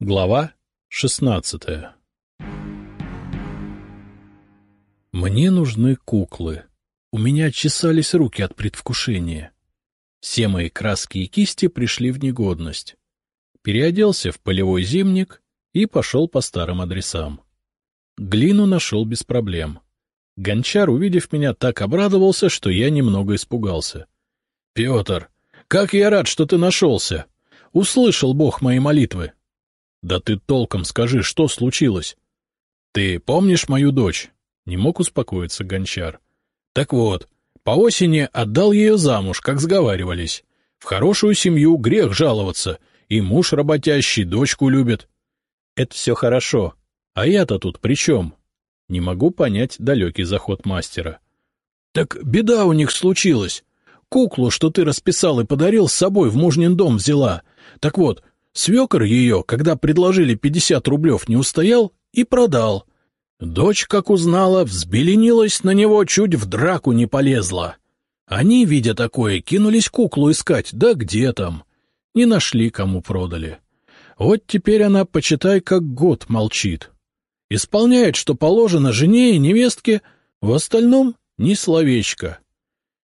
Глава шестнадцатая Мне нужны куклы. У меня чесались руки от предвкушения. Все мои краски и кисти пришли в негодность. Переоделся в полевой зимник и пошел по старым адресам. Глину нашел без проблем. Гончар, увидев меня, так обрадовался, что я немного испугался. — Петр, как я рад, что ты нашелся! Услышал Бог мои молитвы. — Да ты толком скажи, что случилось? — Ты помнишь мою дочь? — не мог успокоиться гончар. — Так вот, по осени отдал ее замуж, как сговаривались. В хорошую семью грех жаловаться, и муж работящий дочку любит. — Это все хорошо. А я-то тут при чем? Не могу понять далекий заход мастера. — Так беда у них случилась. Куклу, что ты расписал и подарил, с собой в мужнин дом взяла. Так вот, Свекор ее, когда предложили пятьдесят рублев, не устоял и продал. Дочь, как узнала, взбеленилась на него, чуть в драку не полезла. Они, видя такое, кинулись куклу искать, да где там. Не нашли, кому продали. Вот теперь она, почитай, как год молчит. Исполняет, что положено жене и невестке, в остальном ни словечко.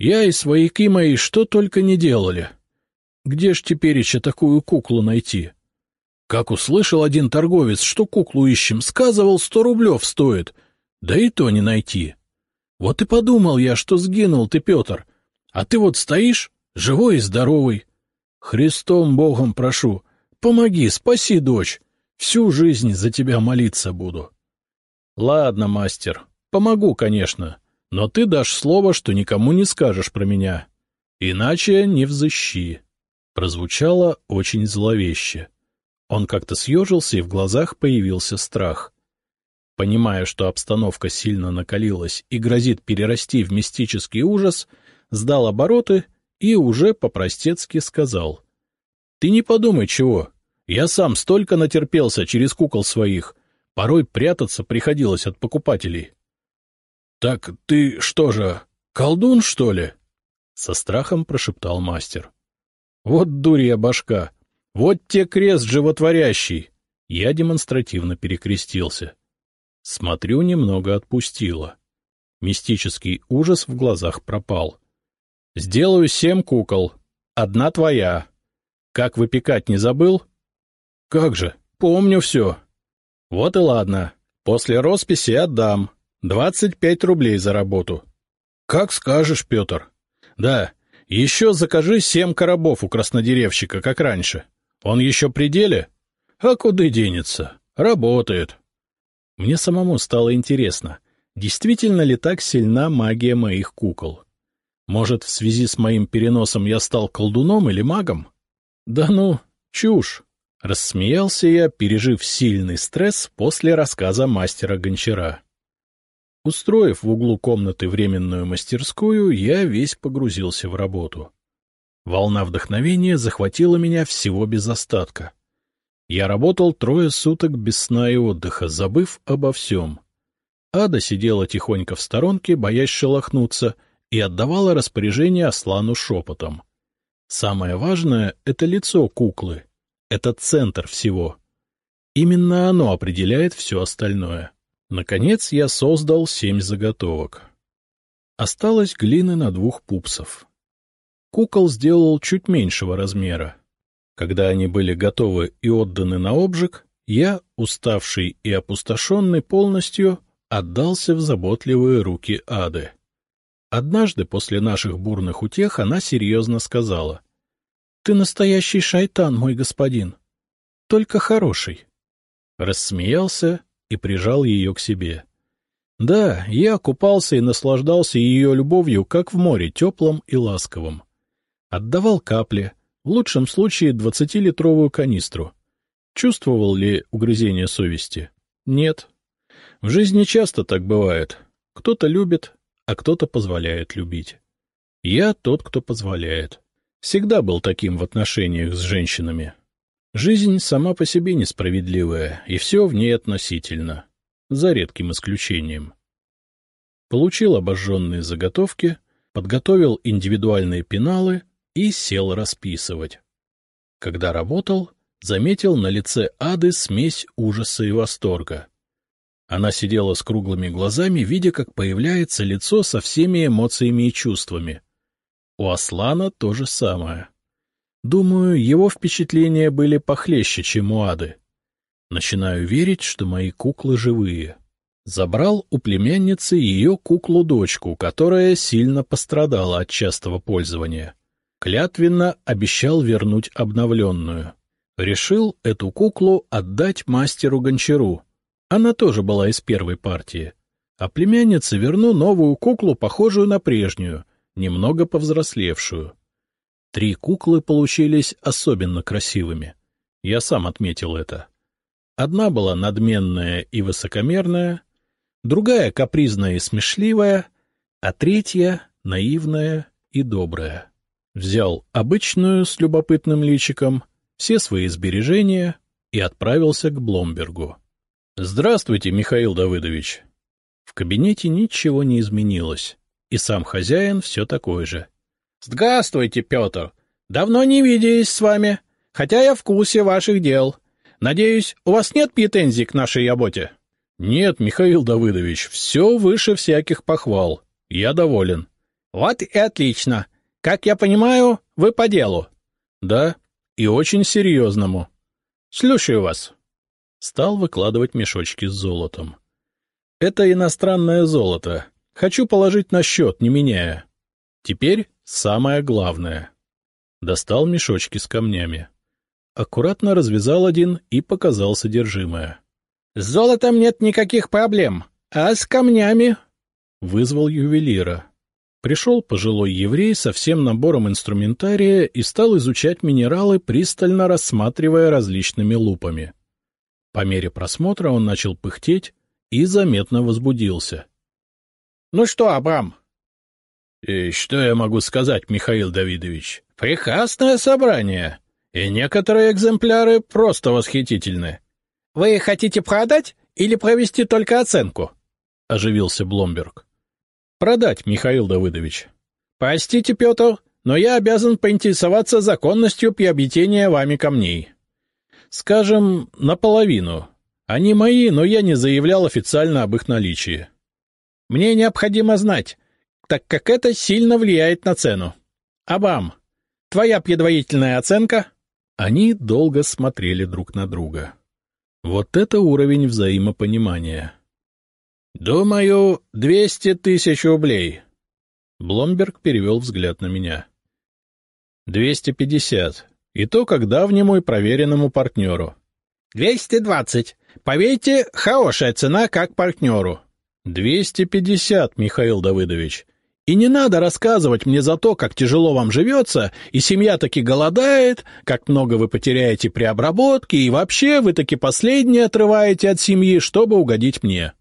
Я и свояки мои что только не делали. Где ж теперь еще такую куклу найти? Как услышал один торговец, что куклу ищем, сказывал, сто рублев стоит. Да и то не найти. Вот и подумал я, что сгинул ты, Петр. А ты вот стоишь, живой и здоровый. Христом Богом прошу, помоги, спаси дочь. Всю жизнь за тебя молиться буду. Ладно, мастер, помогу, конечно, но ты дашь слово, что никому не скажешь про меня. Иначе не взыщи прозвучало очень зловеще. Он как-то съежился, и в глазах появился страх. Понимая, что обстановка сильно накалилась и грозит перерасти в мистический ужас, сдал обороты и уже по-простецки сказал. — Ты не подумай чего. Я сам столько натерпелся через кукол своих. Порой прятаться приходилось от покупателей. — Так ты что же, колдун, что ли? — со страхом прошептал мастер. Вот дурья башка! Вот те крест животворящий! Я демонстративно перекрестился. Смотрю, немного отпустило. Мистический ужас в глазах пропал. Сделаю семь кукол. Одна твоя. Как выпекать не забыл? Как же, помню все. Вот и ладно. После росписи отдам. Двадцать пять рублей за работу. Как скажешь, Петр. Да, еще закажи семь коробов у краснодеревщика, как раньше. Он еще при деле? А куда денется? Работает. Мне самому стало интересно, действительно ли так сильна магия моих кукол. Может, в связи с моим переносом я стал колдуном или магом? Да ну, чушь. Рассмеялся я, пережив сильный стресс после рассказа мастера Гончара. Устроив в углу комнаты временную мастерскую, я весь погрузился в работу. Волна вдохновения захватила меня всего без остатка. Я работал трое суток без сна и отдыха, забыв обо всем. Ада сидела тихонько в сторонке, боясь шелохнуться, и отдавала распоряжение Аслану шепотом. Самое важное — это лицо куклы. Это центр всего. Именно оно определяет все остальное. Наконец я создал семь заготовок. Осталось глины на двух пупсов. Кукол сделал чуть меньшего размера. Когда они были готовы и отданы на обжиг, я, уставший и опустошенный полностью, отдался в заботливые руки Ады. Однажды после наших бурных утех она серьезно сказала. — Ты настоящий шайтан, мой господин. Только хороший. Рассмеялся и прижал ее к себе. Да, я купался и наслаждался ее любовью, как в море, теплым и ласковым. Отдавал капли, в лучшем случае двадцатилитровую канистру. Чувствовал ли угрызение совести? Нет. В жизни часто так бывает. Кто-то любит, а кто-то позволяет любить. Я тот, кто позволяет. Всегда был таким в отношениях с женщинами. Жизнь сама по себе несправедливая, и все в ней относительно, за редким исключением. Получил обожженные заготовки, подготовил индивидуальные пеналы и сел расписывать. Когда работал, заметил на лице Ады смесь ужаса и восторга. Она сидела с круглыми глазами, видя, как появляется лицо со всеми эмоциями и чувствами. У Аслана то же самое. Думаю, его впечатления были похлеще, чем у Ады. Начинаю верить, что мои куклы живые. Забрал у племянницы ее куклу-дочку, которая сильно пострадала от частого пользования. Клятвенно обещал вернуть обновленную. Решил эту куклу отдать мастеру Гончару. Она тоже была из первой партии. А племяннице верну новую куклу, похожую на прежнюю, немного повзрослевшую. Три куклы получились особенно красивыми. Я сам отметил это. Одна была надменная и высокомерная, другая капризная и смешливая, а третья наивная и добрая. Взял обычную с любопытным личиком, все свои сбережения и отправился к Бломбергу. — Здравствуйте, Михаил Давыдович. В кабинете ничего не изменилось, и сам хозяин все такой же. — Здравствуйте, Петр. Давно не виделись с вами, хотя я в курсе ваших дел. Надеюсь, у вас нет претензий к нашей работе? — Нет, Михаил Давыдович, все выше всяких похвал. Я доволен. — Вот и отлично. Как я понимаю, вы по делу. — Да, и очень серьезному. — Слушаю вас. Стал выкладывать мешочки с золотом. — Это иностранное золото. Хочу положить на счет, не меняя. Теперь самое главное. Достал мешочки с камнями. Аккуратно развязал один и показал содержимое. — С золотом нет никаких проблем, а с камнями... Вызвал ювелира. Пришел пожилой еврей со всем набором инструментария и стал изучать минералы, пристально рассматривая различными лупами. По мере просмотра он начал пыхтеть и заметно возбудился. — Ну что, Абрам? — Что я могу сказать, Михаил Давидович? Прекрасное собрание, и некоторые экземпляры просто восхитительны. — Вы хотите продать или провести только оценку? — оживился Бломберг. — Продать, Михаил Давыдович. — Простите, Петр, но я обязан поинтересоваться законностью приобретения вами камней. Скажем, наполовину. Они мои, но я не заявлял официально об их наличии. Мне необходимо знать, так как это сильно влияет на цену. А вам? Твоя предварительная оценка? Они долго смотрели друг на друга. Вот это уровень взаимопонимания. «Думаю, двести тысяч рублей». Бломберг перевел взгляд на меня. «Двести пятьдесят. И то как давнему и проверенному партнеру». «Двести двадцать. Поверьте, хорошая цена как партнеру». «Двести пятьдесят, Михаил Давыдович. И не надо рассказывать мне за то, как тяжело вам живется, и семья таки голодает, как много вы потеряете при обработке, и вообще вы таки последнее отрываете от семьи, чтобы угодить мне.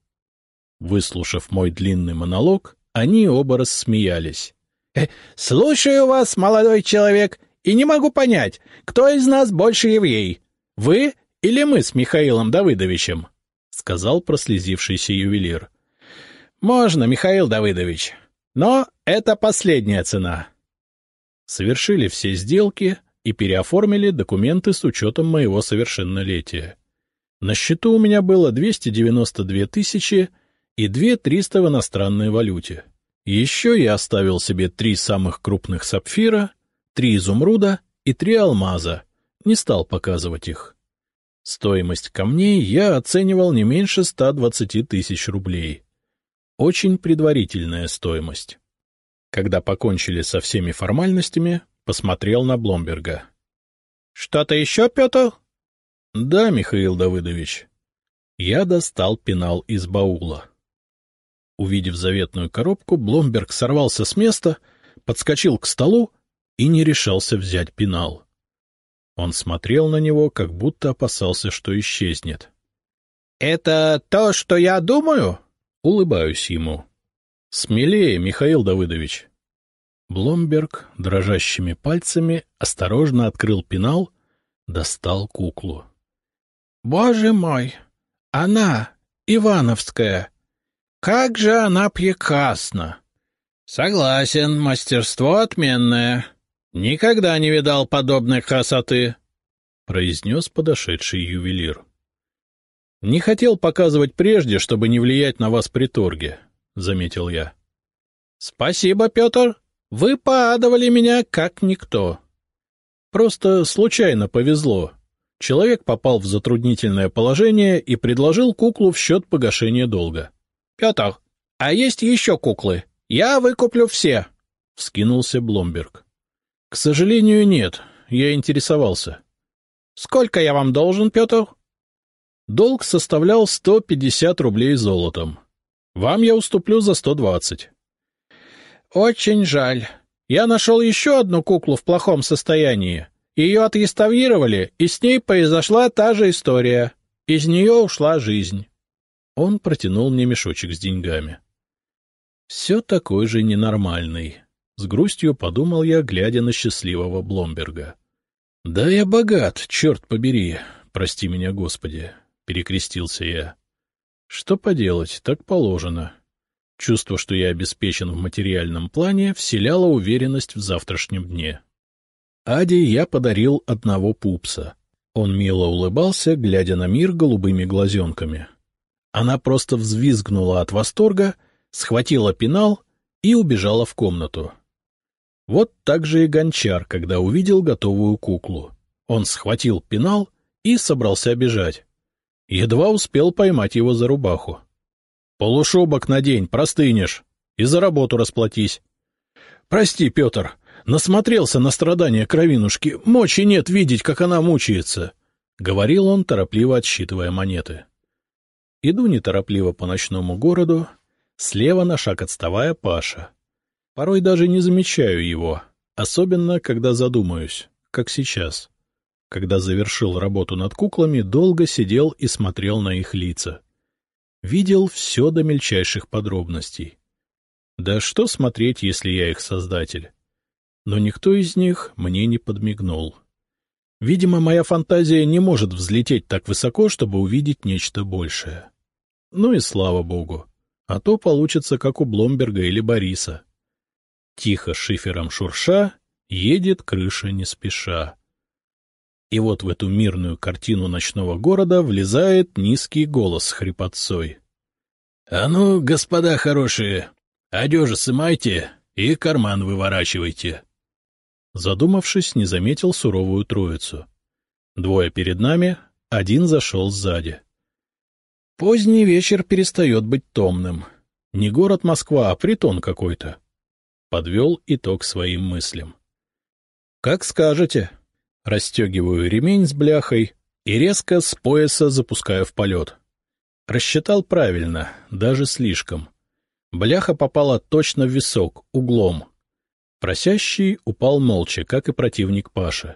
Выслушав мой длинный монолог, они оба рассмеялись. «Э, — Слушаю вас, молодой человек, и не могу понять, кто из нас больше еврей, вы или мы с Михаилом Давыдовичем? — сказал прослезившийся ювелир. — Можно, Михаил Давыдович, но это последняя цена. Совершили все сделки и переоформили документы с учетом моего совершеннолетия. На счету у меня было 292 тысячи и две триста в иностранной валюте. Еще я оставил себе три самых крупных сапфира, три изумруда и три алмаза, не стал показывать их. Стоимость камней я оценивал не меньше 120 тысяч рублей. Очень предварительная стоимость. Когда покончили со всеми формальностями, посмотрел на Бломберга. — Что-то еще, Петр? — Да, Михаил Давыдович. Я достал пенал из баула. Увидев заветную коробку, Бломберг сорвался с места, подскочил к столу и не решался взять пенал. Он смотрел на него, как будто опасался, что исчезнет. — Это то, что я думаю? Улыбаюсь ему. — Смелее, Михаил Давыдович. Бломберг дрожащими пальцами осторожно открыл пенал, достал куклу. — Боже мой! Она, Ивановская! Как же она прекрасна! — Согласен, мастерство отменное. Никогда не видал подобной красоты. произнес подошедший ювелир. — Не хотел показывать прежде, чтобы не влиять на вас при торге, — заметил я. — Спасибо, Петр. Вы поадовали меня как никто. Просто случайно повезло. Человек попал в затруднительное положение и предложил куклу в счет погашения долга. — Петр, а есть еще куклы? Я выкуплю все, — вскинулся Бломберг. — К сожалению, нет. Я интересовался. — Сколько я вам должен, Петр? Долг составлял 150 рублей золотом. Вам я уступлю за 120. — Очень жаль. Я нашел еще одну куклу в плохом состоянии. Ее отъеставировали, и с ней произошла та же история. Из нее ушла жизнь. Он протянул мне мешочек с деньгами. Все такой же ненормальный. С грустью подумал я, глядя на счастливого Бломберга. — Да я богат, черт побери, прости меня, Господи, — перекрестился я. — Что поделать, так положено. Чувство, что я обеспечен в материальном плане, вселяло уверенность в завтрашнем дне. Аде я подарил одного пупса. Он мило улыбался, глядя на мир голубыми глазенками. Она просто взвизгнула от восторга, схватила пенал и убежала в комнату. Вот так же и гончар, когда увидел готовую куклу. Он схватил пенал и собрался бежать. Едва успел поймать его за рубаху. — Полушубок надень, простынешь, и за работу расплатись. — Прости, Петр, насмотрелся на страдания кровинушки, мочи нет видеть, как она мучается, — говорил он, торопливо отсчитывая монеты. Иду неторопливо по ночному городу, слева на шаг отставая Паша. Порой даже не замечаю его, особенно когда задумаюсь, как сейчас. Когда завершил работу над куклами, долго сидел и смотрел на их лица видел все до мельчайших подробностей. Да что смотреть, если я их создатель? Но никто из них мне не подмигнул. Видимо, моя фантазия не может взлететь так высоко, чтобы увидеть нечто большее. Ну и слава богу. А то получится, как у Бломберга или Бориса. Тихо шифером шурша, едет крыша не спеша. И вот в эту мирную картину ночного города влезает низкий голос с хрипотцой. — А ну, господа хорошие, одежи сымайте и карман выворачивайте. Задумавшись, не заметил суровую троицу. Двое перед нами, один зашел сзади. Поздний вечер перестает быть томным. Не город Москва, а притон какой-то. Подвел итог своим мыслям. — Как скажете, Расстегиваю ремень с бляхой и резко с пояса запускаю в полет. Рассчитал правильно, даже слишком. Бляха попала точно в висок, углом. Просящий упал молча, как и противник Паша.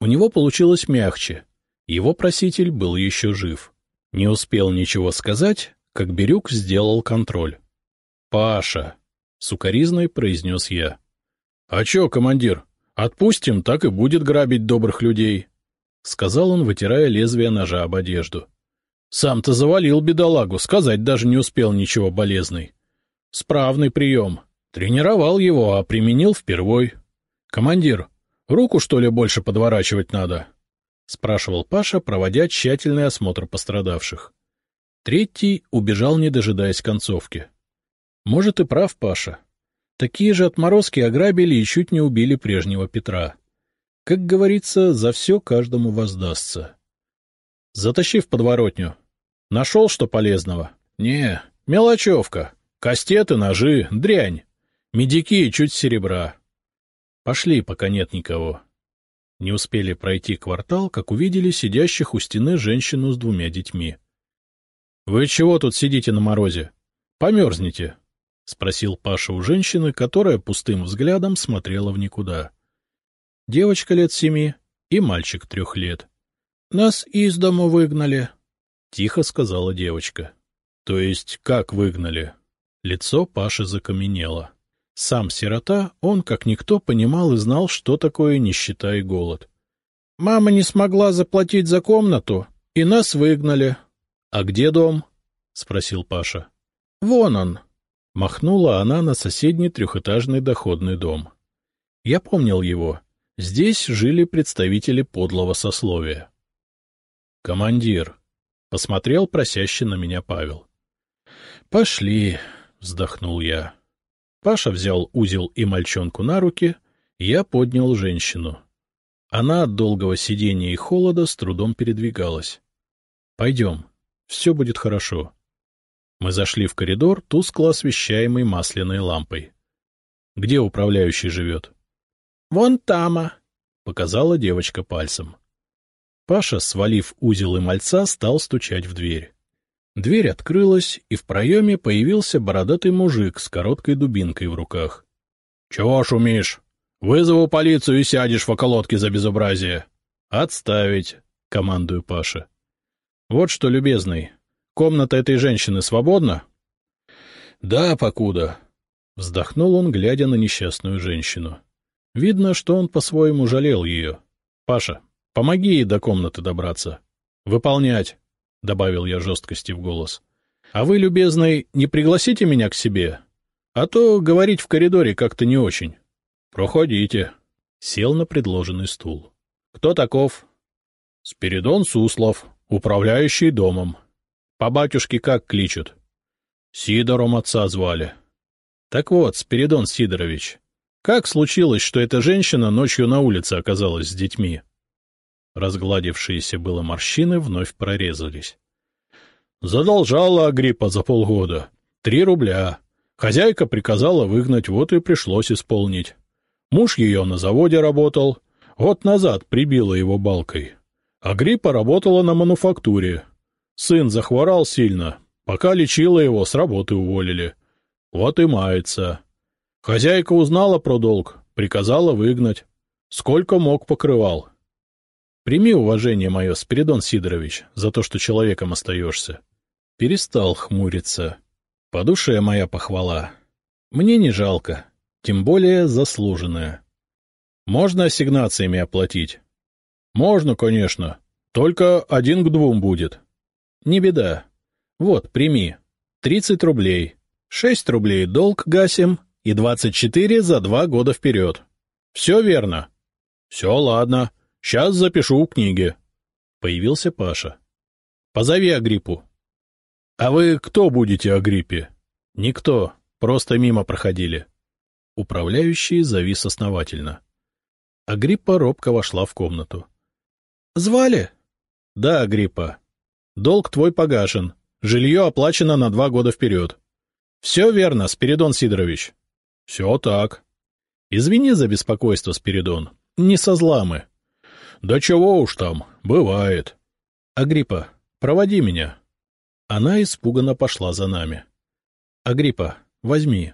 У него получилось мягче. Его проситель был еще жив. Не успел ничего сказать, как Бирюк сделал контроль. — Паша! — сукоризной произнес я. — А чё, командир? Отпустим, так и будет грабить добрых людей, — сказал он, вытирая лезвие ножа об одежду. Сам-то завалил бедолагу, сказать даже не успел ничего болезный. Справный прием. Тренировал его, а применил впервой. Командир, руку, что ли, больше подворачивать надо? — спрашивал Паша, проводя тщательный осмотр пострадавших. Третий убежал, не дожидаясь концовки. Может, и прав Паша. Такие же отморозки ограбили и чуть не убили прежнего Петра. Как говорится, за все каждому воздастся. Затащи в подворотню. Нашел что полезного? Не, мелочевка. Кастеты, ножи, дрянь. Медики и чуть серебра. Пошли, пока нет никого. Не успели пройти квартал, как увидели сидящих у стены женщину с двумя детьми. — Вы чего тут сидите на морозе? Померзнете. — спросил Паша у женщины, которая пустым взглядом смотрела в никуда. Девочка лет семи и мальчик трех лет. — Нас из дому выгнали, — тихо сказала девочка. — То есть как выгнали? Лицо Паши закаменело. Сам сирота, он, как никто, понимал и знал, что такое нищета и голод. — Мама не смогла заплатить за комнату, и нас выгнали. — А где дом? — спросил Паша. — Вон он, Махнула она на соседний трехэтажный доходный дом. Я помнил его. Здесь жили представители подлого сословия. — Командир, — посмотрел просяще на меня Павел. — Пошли, — вздохнул я. Паша взял узел и мальчонку на руки, я поднял женщину. Она от долгого сидения и холода с трудом передвигалась. — Пойдем, все будет хорошо. Мы зашли в коридор, тускло освещаемый масляной лампой. — Где управляющий живет? — Вон тама, — показала девочка пальцем. Паша, свалив узел и мальца, стал стучать в дверь. Дверь открылась, и в проеме появился бородатый мужик с короткой дубинкой в руках. — Чего шумишь? Вызову полицию и сядешь в околотке за безобразие. — Отставить, — командую Паша. — Вот что, любезный, комната этой женщины свободна? — Да, покуда. Вздохнул он, глядя на несчастную женщину. Видно, что он по-своему жалел ее. — Паша, помоги ей до комнаты добраться. — Выполнять, — добавил я жесткости в голос. — А вы, любезный, не пригласите меня к себе? А то говорить в коридоре как-то не очень. — Проходите. Сел на предложенный стул. — Кто таков? — Спиридон Суслов, управляющий домом. По батюшке как кличут? — Сидором отца звали. — Так вот, Спиридон Сидорович, как случилось, что эта женщина ночью на улице оказалась с детьми? Разгладившиеся было морщины вновь прорезались. — Задолжала Агриппа за полгода. Три рубля. Хозяйка приказала выгнать, вот и пришлось исполнить. Муж ее на заводе работал. Год назад прибила его балкой. А Гриппа работала на мануфактуре. Сын захворал сильно. Пока лечила его, с работы уволили. Вот и мается. Хозяйка узнала про долг, приказала выгнать. Сколько мог покрывал. Прими уважение мое, Спиридон Сидорович, за то, что человеком остаешься. Перестал хмуриться. По душе моя похвала. Мне не жалко тем более заслуженное. Можно ассигнациями оплатить? Можно, конечно. Только один к двум будет. Не беда. Вот, прими. Тридцать рублей. Шесть рублей долг гасим и двадцать четыре за два года вперед. Все верно? Все, ладно. Сейчас запишу в книге. Появился Паша. Позови Агриппу. А вы кто будете Агриппе? Никто, просто мимо проходили. Управляющий завис основательно. Агриппа робко вошла в комнату. — Звали? — Да, Агриппа. Долг твой погашен. Жилье оплачено на два года вперед. — Все верно, Спиридон Сидорович. — Все так. — Извини за беспокойство, Спиридон. Не со зла мы. — Да чего уж там, бывает. — Агриппа, проводи меня. Она испуганно пошла за нами. — Агриппа, возьми.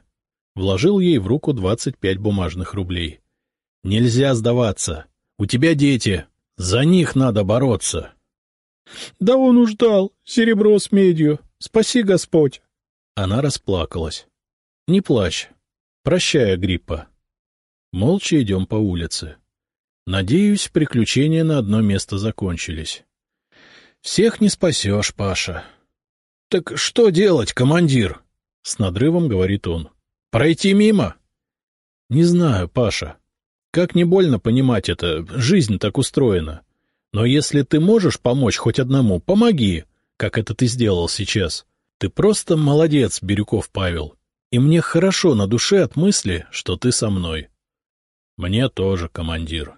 Вложил ей в руку двадцать пять бумажных рублей. — Нельзя сдаваться. У тебя дети. За них надо бороться. — Да он уж дал. Серебро с медью. Спаси Господь. Она расплакалась. — Не плачь. Прощай, Гриппа. Молча идем по улице. Надеюсь, приключения на одно место закончились. Всех не спасешь, Паша. — Так что делать, командир? — с надрывом говорит он. Пройти мимо? — Не знаю, Паша. Как не больно понимать это, жизнь так устроена. Но если ты можешь помочь хоть одному, помоги, как это ты сделал сейчас. Ты просто молодец, Бирюков Павел. И мне хорошо на душе от мысли, что ты со мной. — Мне тоже, командир.